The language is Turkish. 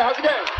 Hey,